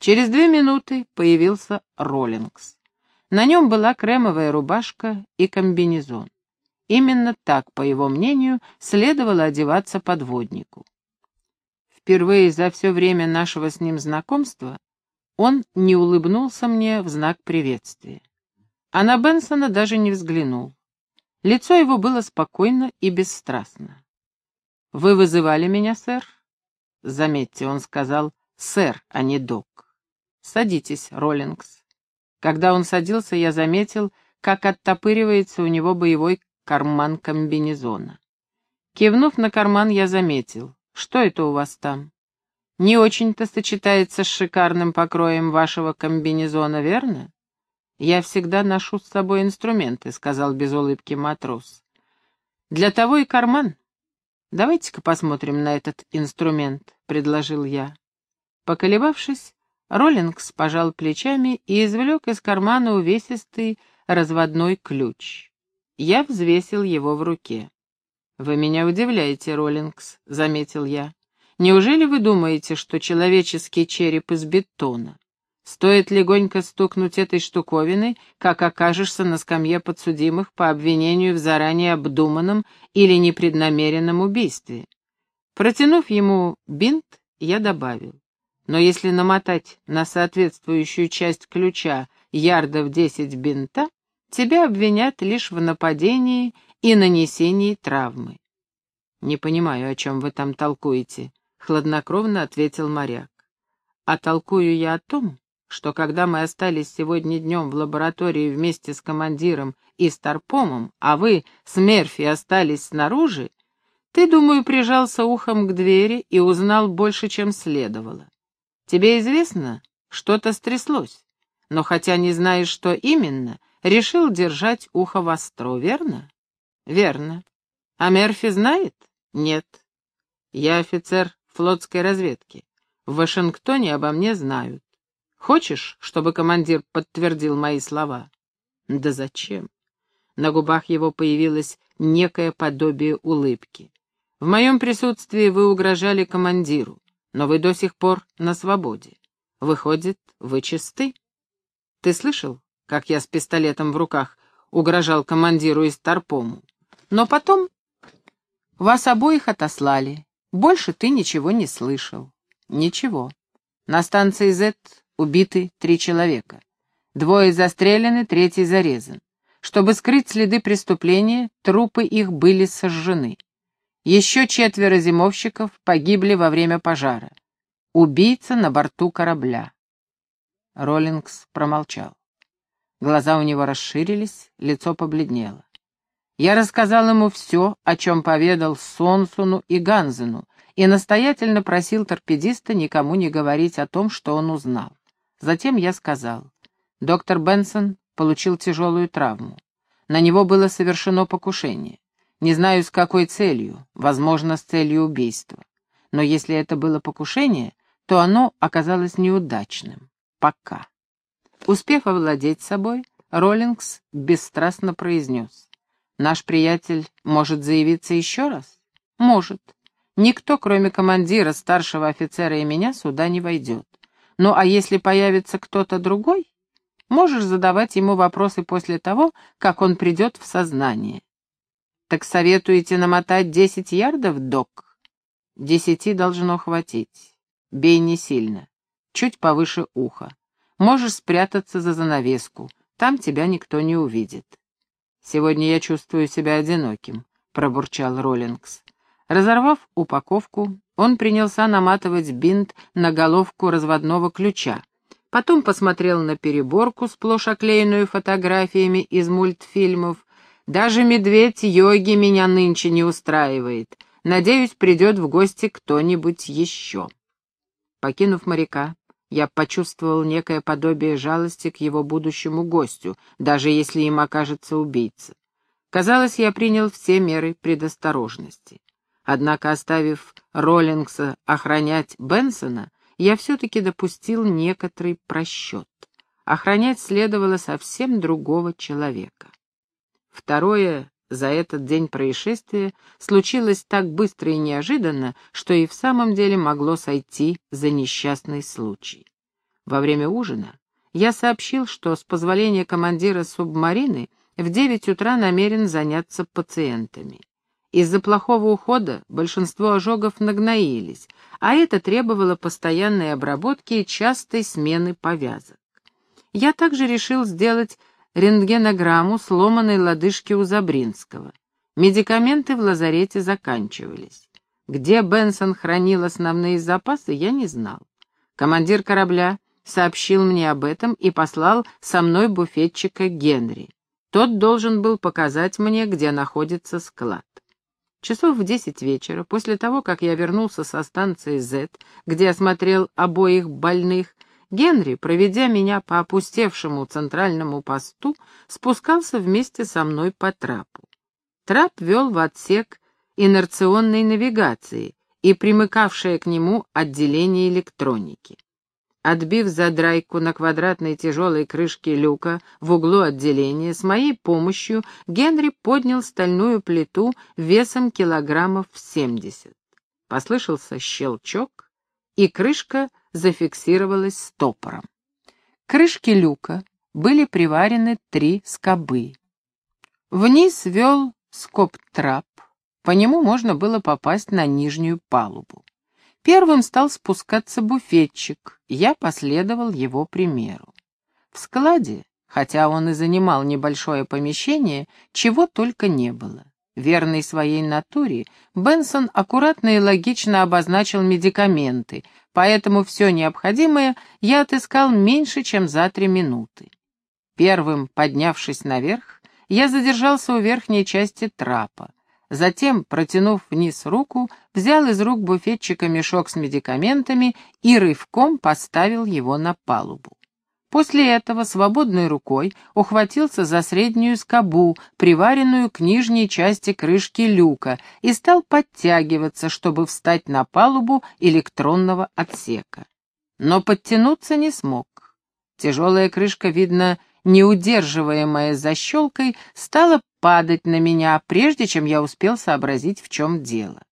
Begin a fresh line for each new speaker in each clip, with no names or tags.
Через две минуты появился Роллингс. На нем была кремовая рубашка и комбинезон. Именно так, по его мнению, следовало одеваться подводнику. Впервые за все время нашего с ним знакомства он не улыбнулся мне в знак приветствия. А на Бенсона даже не взглянул. Лицо его было спокойно и бесстрастно. «Вы вызывали меня, сэр?» Заметьте, он сказал «сэр», а не «док». «Садитесь, Роллингс». Когда он садился, я заметил, как оттопыривается у него боевой карман комбинезона. Кивнув на карман, я заметил. «Что это у вас там?» «Не очень-то сочетается с шикарным покроем вашего комбинезона, верно?» «Я всегда ношу с собой инструменты», — сказал без улыбки матрос. «Для того и карман. Давайте-ка посмотрим на этот инструмент», — предложил я. Поколебавшись, Роллингс пожал плечами и извлек из кармана увесистый разводной ключ. Я взвесил его в руке. «Вы меня удивляете, Роллингс», — заметил я. «Неужели вы думаете, что человеческий череп из бетона? Стоит легонько стукнуть этой штуковиной, как окажешься на скамье подсудимых по обвинению в заранее обдуманном или непреднамеренном убийстве?» Протянув ему бинт, я добавил. Но если намотать на соответствующую часть ключа ярдов десять бинта, тебя обвинят лишь в нападении и нанесении травмы. «Не понимаю, о чем вы там толкуете», — хладнокровно ответил моряк. «А толкую я о том, что когда мы остались сегодня днем в лаборатории вместе с командиром и старпомом, а вы с Мерфи остались снаружи, ты, думаю, прижался ухом к двери и узнал больше, чем следовало. Тебе известно, что-то стряслось, но хотя не знаешь, что именно, решил держать ухо востро, верно? Верно. А Мерфи знает? Нет. Я офицер флотской разведки. В Вашингтоне обо мне знают. Хочешь, чтобы командир подтвердил мои слова? Да зачем? На губах его появилось некое подобие улыбки. В моем присутствии вы угрожали командиру, но вы до сих пор на свободе. Выходит, вы чисты? Ты слышал, как я с пистолетом в руках угрожал командиру из Тарпому. Но потом вас обоих отослали. Больше ты ничего не слышал. Ничего. На станции Z убиты три человека. Двое застрелены, третий зарезан. Чтобы скрыть следы преступления, трупы их были сожжены. Еще четверо зимовщиков погибли во время пожара. Убийца на борту корабля. Роллингс промолчал. Глаза у него расширились, лицо побледнело. Я рассказал ему все, о чем поведал Сонсуну и Ганзену, и настоятельно просил торпедиста никому не говорить о том, что он узнал. Затем я сказал, доктор Бенсон получил тяжелую травму. На него было совершено покушение. Не знаю, с какой целью, возможно, с целью убийства. Но если это было покушение, то оно оказалось неудачным. Пока. Успев овладеть собой, Роллингс бесстрастно произнес. «Наш приятель может заявиться еще раз?» «Может. Никто, кроме командира, старшего офицера и меня, сюда не войдет. Ну а если появится кто-то другой, можешь задавать ему вопросы после того, как он придет в сознание». «Так советуете намотать десять ярдов, док?» «Десяти должно хватить. Бей не сильно. Чуть повыше уха. Можешь спрятаться за занавеску, там тебя никто не увидит. «Сегодня я чувствую себя одиноким», — пробурчал Роллингс. Разорвав упаковку, он принялся наматывать бинт на головку разводного ключа. Потом посмотрел на переборку, сплошь оклеенную фотографиями из мультфильмов. «Даже медведь-йоги меня нынче не устраивает. Надеюсь, придет в гости кто-нибудь еще». Покинув моряка, я почувствовал некое подобие жалости к его будущему гостю, даже если им окажется убийца. Казалось, я принял все меры предосторожности. Однако, оставив Роллингса охранять Бенсона, я все-таки допустил некоторый просчет. Охранять следовало совсем другого человека. Второе за этот день происшествия случилось так быстро и неожиданно, что и в самом деле могло сойти за несчастный случай. Во время ужина я сообщил, что с позволения командира субмарины в девять утра намерен заняться пациентами. Из-за плохого ухода большинство ожогов нагноились, а это требовало постоянной обработки и частой смены повязок. Я также решил сделать рентгенограмму сломанной лодыжки у Забринского. Медикаменты в лазарете заканчивались. Где Бенсон хранил основные запасы, я не знал. Командир корабля сообщил мне об этом и послал со мной буфетчика Генри. Тот должен был показать мне, где находится склад. Часов в десять вечера, после того, как я вернулся со станции Z, где осмотрел обоих больных, Генри, проведя меня по опустевшему центральному посту, спускался вместе со мной по трапу. Трап вел в отсек инерционной навигации и примыкавшее к нему отделение электроники. Отбив задрайку на квадратной тяжелой крышке люка в углу отделения, с моей помощью Генри поднял стальную плиту весом килограммов семьдесят. Послышался щелчок, и крышка зафиксировалась стопором. К крышке люка были приварены три скобы. Вниз вел скоб-трап, по нему можно было попасть на нижнюю палубу. Первым стал спускаться буфетчик, я последовал его примеру. В складе, хотя он и занимал небольшое помещение, чего только не было. Верный своей натуре, Бенсон аккуратно и логично обозначил медикаменты, поэтому все необходимое я отыскал меньше, чем за три минуты. Первым, поднявшись наверх, я задержался у верхней части трапа. Затем, протянув вниз руку, взял из рук буфетчика мешок с медикаментами и рывком поставил его на палубу. После этого свободной рукой ухватился за среднюю скобу, приваренную к нижней части крышки люка, и стал подтягиваться, чтобы встать на палубу электронного отсека. Но подтянуться не смог. Тяжелая крышка, видно, неудерживаемая защелкой, стала падать на меня, прежде чем я успел сообразить, в чем дело.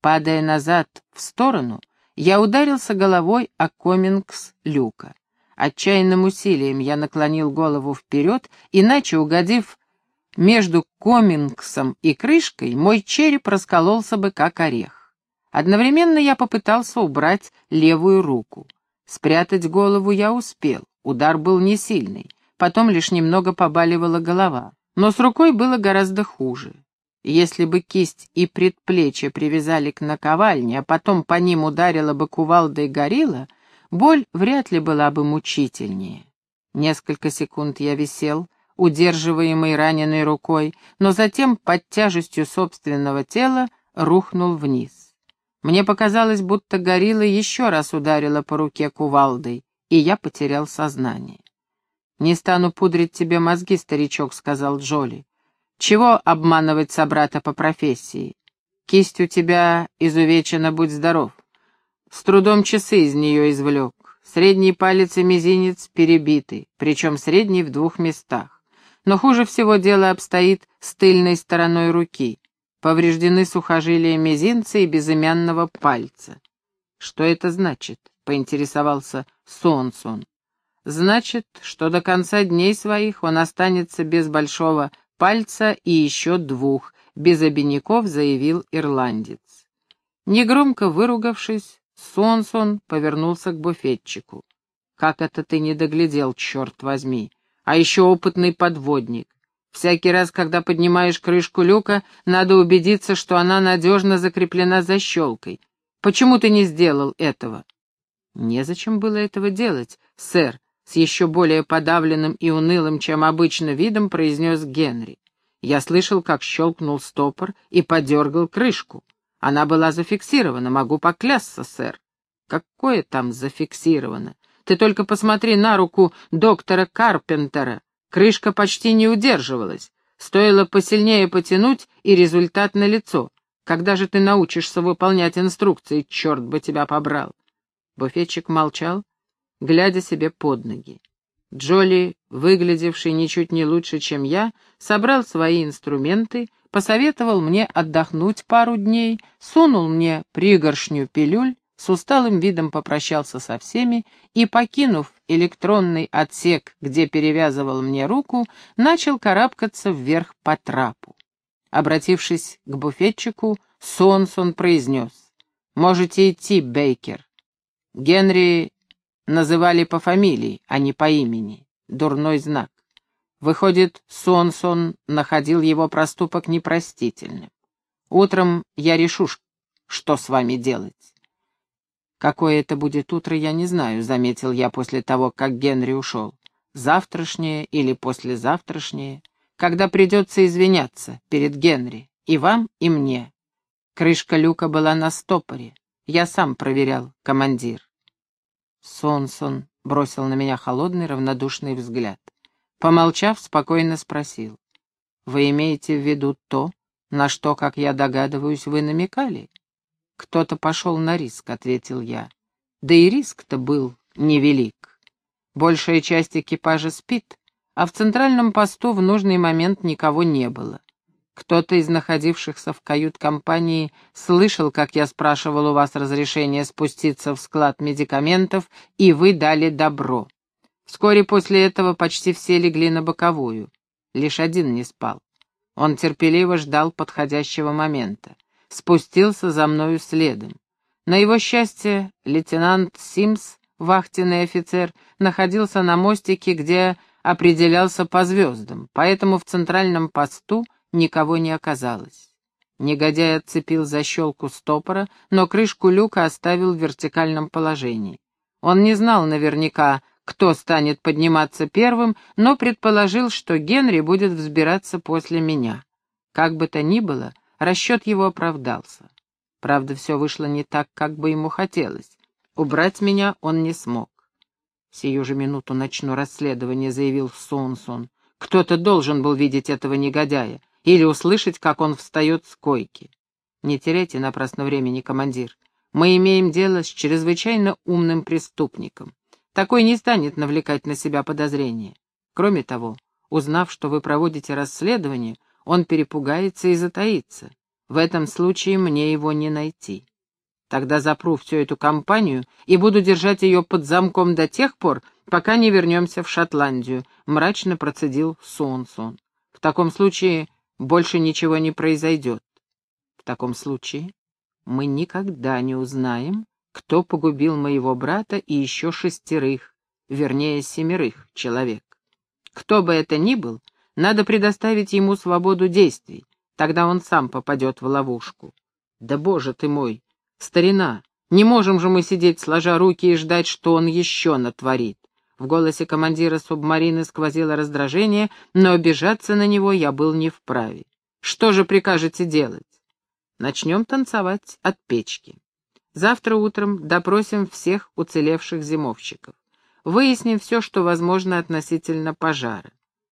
Падая назад, в сторону, я ударился головой о комингс люка. Отчаянным усилием я наклонил голову вперед, иначе, угодив между комингсом и крышкой, мой череп раскололся бы как орех. Одновременно я попытался убрать левую руку. Спрятать голову я успел, удар был не сильный, потом лишь немного побаливала голова. Но с рукой было гораздо хуже. Если бы кисть и предплечье привязали к наковальне, а потом по ним ударила бы кувалда и горилла, боль вряд ли была бы мучительнее. Несколько секунд я висел, удерживаемый раненой рукой, но затем под тяжестью собственного тела рухнул вниз. Мне показалось, будто горилла еще раз ударила по руке кувалдой, и я потерял сознание. «Не стану пудрить тебе мозги, старичок», — сказал Джоли. «Чего обманывать собрата по профессии? Кисть у тебя изувечена, будь здоров. С трудом часы из нее извлек. Средний палец и мизинец перебиты, причем средний в двух местах. Но хуже всего дело обстоит с тыльной стороной руки. Повреждены сухожилия мизинца и безымянного пальца. «Что это значит?» — поинтересовался Сонсон. Значит, что до конца дней своих он останется без большого пальца и еще двух, без обиняков, заявил ирландец. Негромко выругавшись, Сонсон повернулся к буфетчику. «Как это ты не доглядел, черт возьми? А еще опытный подводник. Всякий раз, когда поднимаешь крышку люка, надо убедиться, что она надежно закреплена защелкой. Почему ты не сделал этого?» «Незачем было этого делать, сэр», с еще более подавленным и унылым, чем обычно, видом произнес Генри. Я слышал, как щелкнул стопор и подергал крышку. Она была зафиксирована, могу поклясться, сэр. Какое там зафиксировано? Ты только посмотри на руку доктора Карпентера. Крышка почти не удерживалась. Стоило посильнее потянуть, и результат налицо. Когда же ты научишься выполнять инструкции, черт бы тебя побрал? Буфетчик молчал, глядя себе под ноги. Джоли, выглядевший ничуть не лучше, чем я, собрал свои инструменты, посоветовал мне отдохнуть пару дней, сунул мне пригоршню пилюль, с усталым видом попрощался со всеми и, покинув электронный отсек, где перевязывал мне руку, начал карабкаться вверх по трапу. Обратившись к буфетчику, Сонсон произнес. «Можете идти, Бейкер». Генри называли по фамилии, а не по имени. Дурной знак. Выходит, Сонсон находил его проступок непростительным. Утром я решу, что с вами делать. Какое это будет утро, я не знаю, заметил я после того, как Генри ушел. Завтрашнее или послезавтрашнее, когда придется извиняться перед Генри, и вам, и мне. Крышка люка была на стопоре. Я сам проверял, командир. Сонсон бросил на меня холодный, равнодушный взгляд. Помолчав, спокойно спросил. «Вы имеете в виду то, на что, как я догадываюсь, вы намекали?» «Кто-то пошел на риск», — ответил я. «Да и риск-то был невелик. Большая часть экипажа спит, а в центральном посту в нужный момент никого не было. Кто-то из находившихся в кают-компании слышал, как я спрашивал у вас разрешение спуститься в склад медикаментов, и вы дали добро. Вскоре после этого почти все легли на боковую. Лишь один не спал. Он терпеливо ждал подходящего момента. Спустился за мною следом. На его счастье, лейтенант Симс, вахтенный офицер, находился на мостике, где определялся по звездам, поэтому в центральном посту — никого не оказалось. Негодяй отцепил защелку стопора, но крышку люка оставил в вертикальном положении. Он не знал наверняка, кто станет подниматься первым, но предположил, что Генри будет взбираться после меня. Как бы то ни было, расчет его оправдался. Правда, все вышло не так, как бы ему хотелось. Убрать меня он не смог. «Сию же минуту начну расследование», — заявил Сонсон. «Кто-то должен был видеть этого негодяя или услышать, как он встает с койки. Не теряйте напрасно времени, командир. Мы имеем дело с чрезвычайно умным преступником. Такой не станет навлекать на себя подозрения. Кроме того, узнав, что вы проводите расследование, он перепугается и затаится. В этом случае мне его не найти. Тогда запру всю эту компанию и буду держать ее под замком до тех пор, пока не вернемся в Шотландию», — мрачно процедил Сонсон. «В таком случае больше ничего не произойдет. В таком случае мы никогда не узнаем, кто погубил моего брата и еще шестерых, вернее, семерых человек. Кто бы это ни был, надо предоставить ему свободу действий, тогда он сам попадет в ловушку. Да боже ты мой, старина, не можем же мы сидеть сложа руки и ждать, что он еще натворит. В голосе командира субмарины сквозило раздражение, но обижаться на него я был не вправе. «Что же прикажете делать?» «Начнем танцевать от печки. Завтра утром допросим всех уцелевших зимовщиков. Выясним все, что возможно относительно пожара.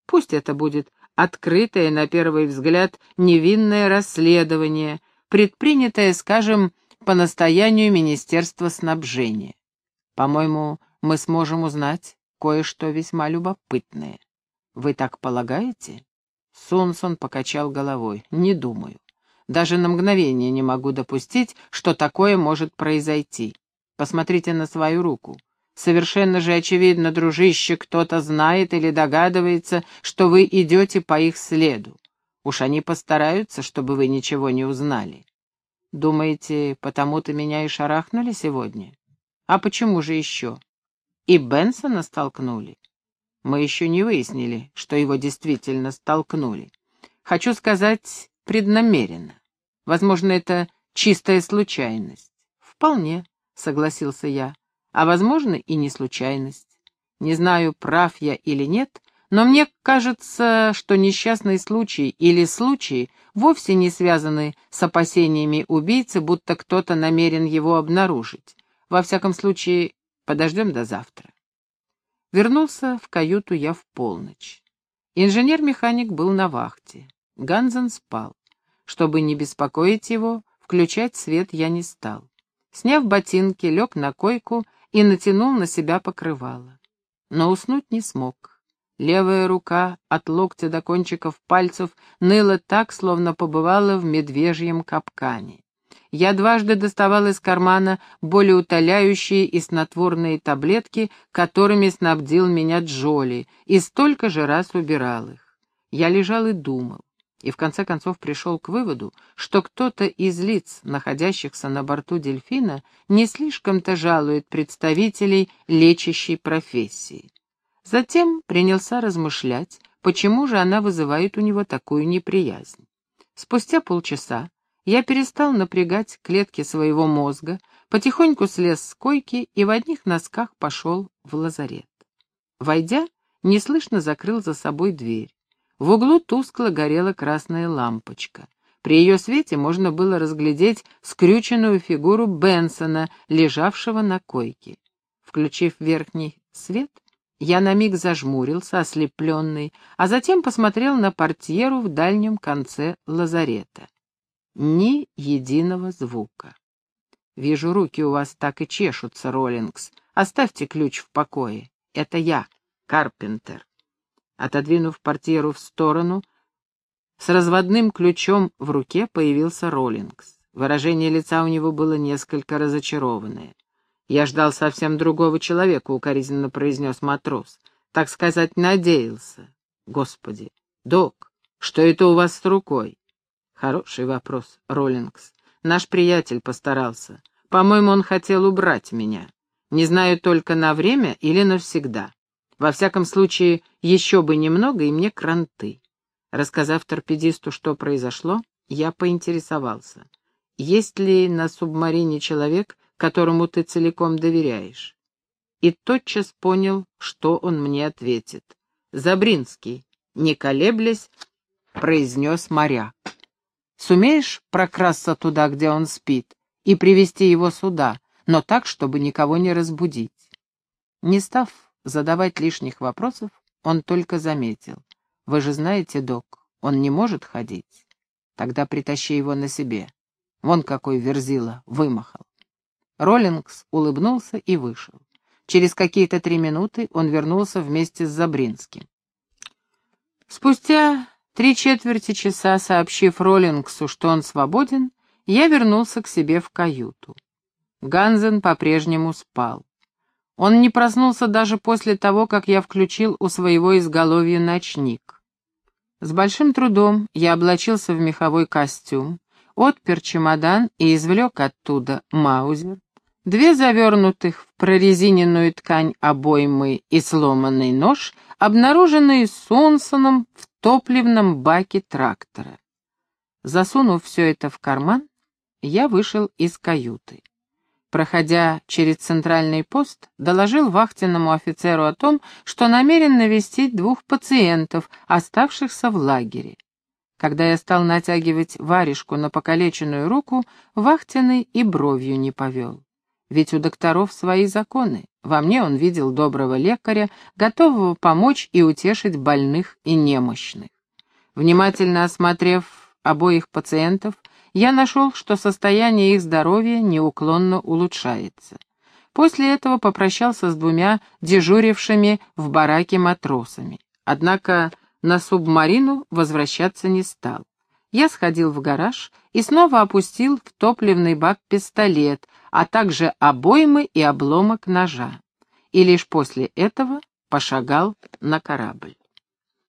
Пусть это будет открытое, на первый взгляд, невинное расследование, предпринятое, скажем, по настоянию Министерства снабжения. По-моему, мы сможем узнать кое-что весьма любопытное. Вы так полагаете? Сунсон покачал головой. Не думаю. Даже на мгновение не могу допустить, что такое может произойти. Посмотрите на свою руку. Совершенно же очевидно, дружище, кто-то знает или догадывается, что вы идете по их следу. Уж они постараются, чтобы вы ничего не узнали. Думаете, потому-то меня и шарахнули сегодня? А почему же еще? И Бенсона столкнули. Мы еще не выяснили, что его действительно столкнули. Хочу сказать, преднамеренно. Возможно, это чистая случайность. Вполне, согласился я. А возможно и не случайность. Не знаю, прав я или нет, но мне кажется, что несчастный случай или случаи вовсе не связаны с опасениями убийцы, будто кто-то намерен его обнаружить. Во всяком случае, Подождем до завтра. Вернулся в каюту я в полночь. Инженер-механик был на вахте. Ганзен спал. Чтобы не беспокоить его, включать свет я не стал. Сняв ботинки, лег на койку и натянул на себя покрывало. Но уснуть не смог. Левая рука от локтя до кончиков пальцев ныла так, словно побывала в медвежьем капкане. я дважды доставал из кармана болеутоляющие и снотворные таблетки, которыми снабдил меня Джоли, и столько же раз убирал их. Я лежал и думал, и в конце концов пришел к выводу, что кто-то из лиц, находящихся на борту дельфина, не слишком-то жалует представителей лечащей профессии. Затем принялся размышлять, почему же она вызывает у него такую неприязнь. Спустя полчаса я перестал напрягать клетки своего мозга, потихоньку слез с койки и в одних носках пошел в лазарет. Войдя, неслышно закрыл за собой дверь. В углу тускло горела красная лампочка. При ее свете можно было разглядеть скрюченную фигуру Бенсона, лежавшего на койке. Включив верхний свет, я на миг зажмурился, ослепленный, а затем посмотрел на портьеру в дальнем конце лазарета. Ни единого звука. Вижу, руки у вас так и чешутся, Роллингс. Оставьте ключ в покое. Это я, Карпентер. Отодвинув портьеру в сторону, с разводным ключом в руке появился Роллингс. Выражение лица у него было несколько разочарованное. «Я ждал совсем другого человека», — укоризненно произнес матрос. «Так сказать, надеялся». «Господи! Док, что это у вас с рукой?» Хороший вопрос, Роллингс. Наш приятель постарался. По-моему, он хотел убрать меня. Не знаю только на время или навсегда. Во всяком случае, еще бы немного, и мне кранты. Рассказав торпедисту, что произошло, я поинтересовался. Есть ли на субмарине человек, которому ты целиком доверяешь? И тотчас понял, что он мне ответит. Забринский, не колеблясь, произнес моряк. Сумеешь прокрасться туда, где он спит, и привести его сюда, но так, чтобы никого не разбудить?» Не став задавать лишних вопросов, он только заметил. «Вы же знаете, док, он не может ходить. Тогда притащи его на себе. Вон какой верзила вымахал». Роллингс улыбнулся и вышел. Через какие-то три минуты он вернулся вместе с Забринским. Спустя Три четверти часа, сообщив Роллингсу, что он свободен, я вернулся к себе в каюту. Ганзен по-прежнему спал. Он не проснулся даже после того, как я включил у своего изголовья ночник. С большим трудом я облачился в меховой костюм, отпер чемодан и извлек оттуда маузер, две завернутых в прорезиненную ткань обоймы и сломанный нож, обнаруженные Сонсоном в топливном баке трактора. Засунув все это в карман, я вышел из каюты. Проходя через центральный пост, доложил вахтенному офицеру о том, что намерен навестить двух пациентов, оставшихся в лагере. Когда я стал натягивать варежку на покалеченную руку, вахтенный и бровью не повел. Ведь у докторов свои законы. Во мне он видел доброго лекаря, готового помочь и утешить больных и немощных. Внимательно осмотрев обоих пациентов, я нашел, что состояние их здоровья неуклонно улучшается. После этого попрощался с двумя дежурившими в бараке матросами. Однако на субмарину возвращаться не стал. Я сходил в гараж и снова опустил в топливный бак пистолет, а также обоймы и обломок ножа. И лишь после этого пошагал на корабль.